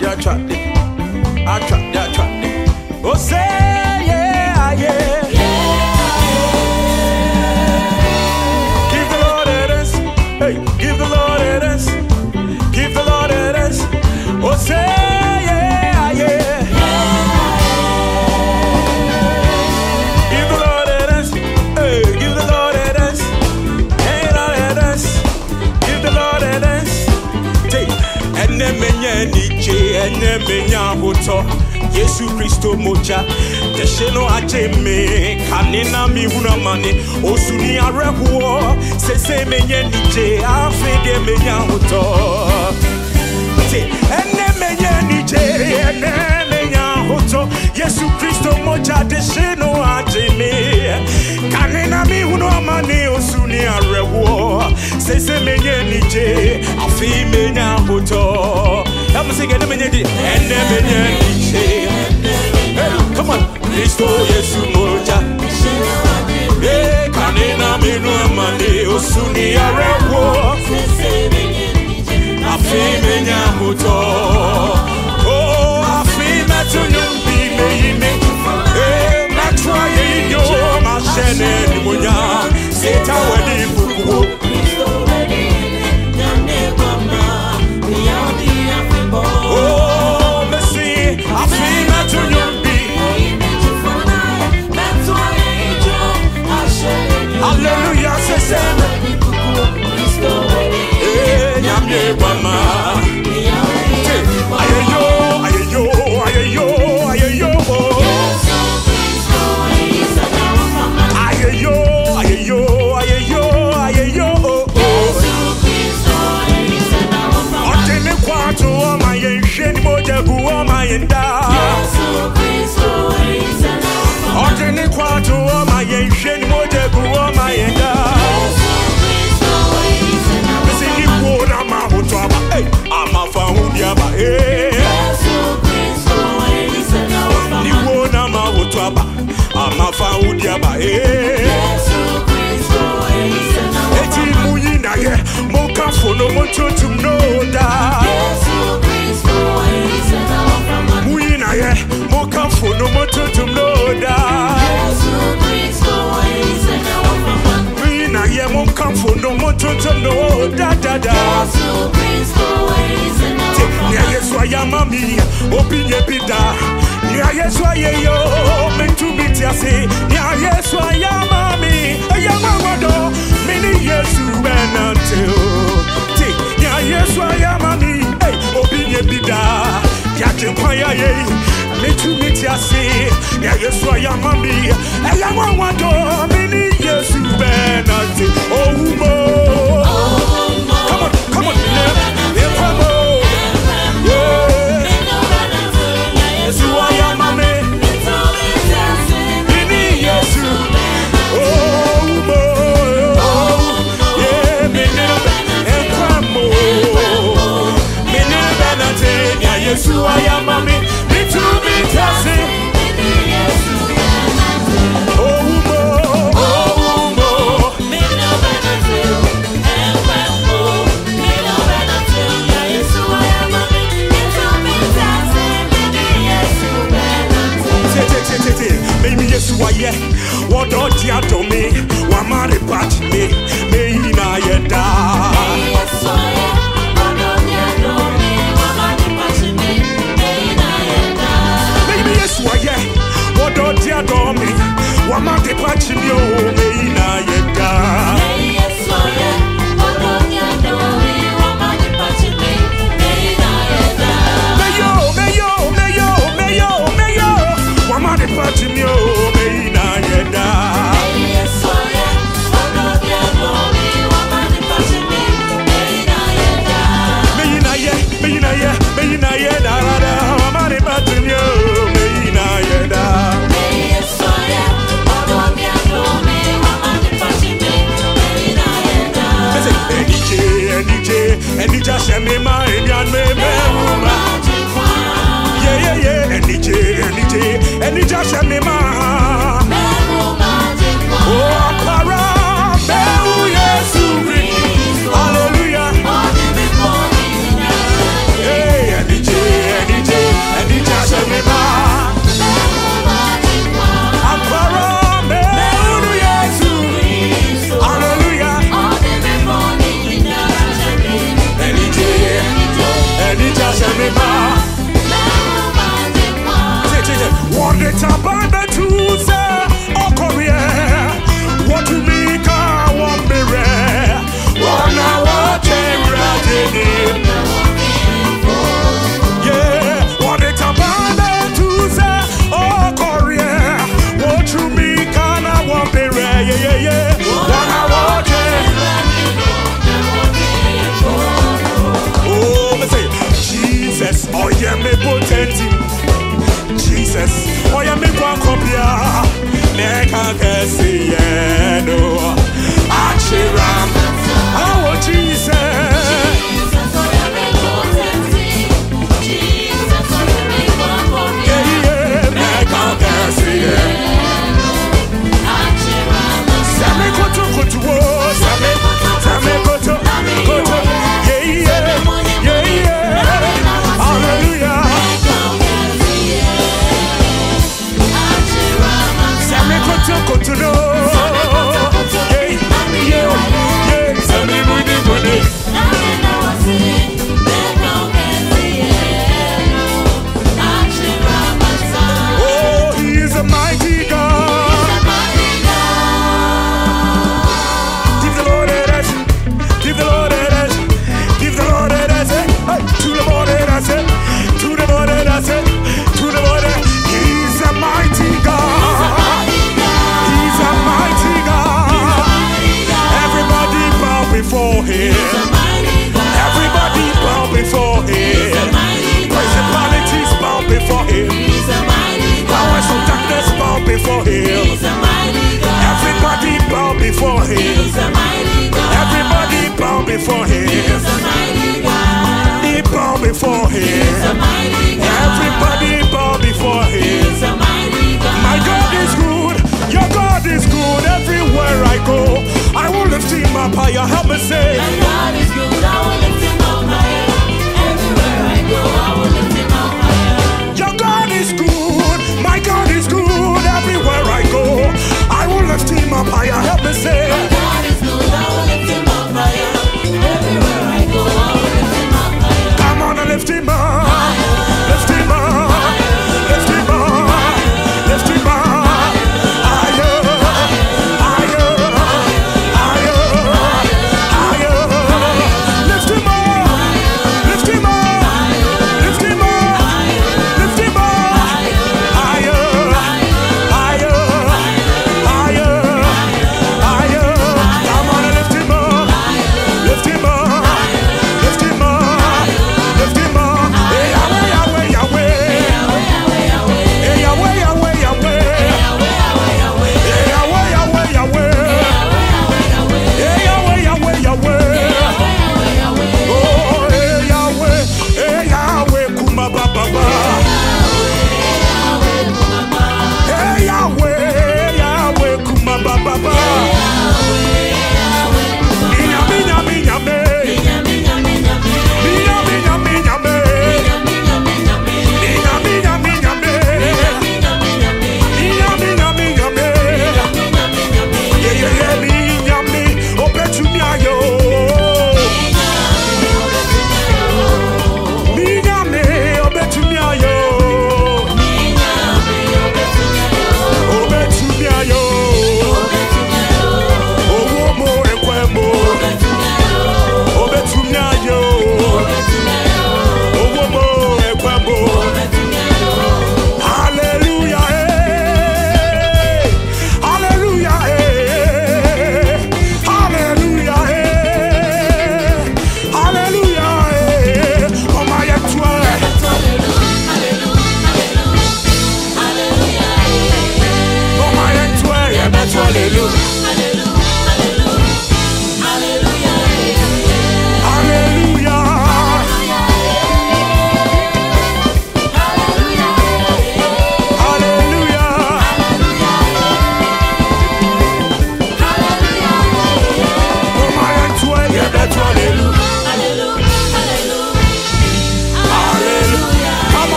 they attract it. Attract, they attract. Oh, say. ɛnɛ menya ahotɔ yesu kristo mogya dɛhye no agye me kane na mehunu amane osuni awerɛhoɔ sɛsɛ menyɛ nigye afe deɛ menya ahotɔ te ɛnɛ menya nigye ɛnɛ ahoto Yesu Kristo moja deshino ajini kanena mi huno amani osuni arewo sese menye nije afi menya ahoto Help me sing it, minute. And then, come on. Christo, Yesu moja. Eh, kanena minu amane osuni arewo. Da da da da. Nya Yeswa ya mami, open ye bida. Nya Yeswa ye yo, men to meet yase. Nya Yeswa ya mami, ya mama do. Mini Yesu ben until. Nya Yeswa ya mami, hey, open ye bida. Ya kempa ya ye, men to meet yase. Nya Yeswa ya mami, ya mama do. Shemima, Emianme, Mehuma. Yeah, yeah, yeah, Enije, Enije, Enija Shemima. Say,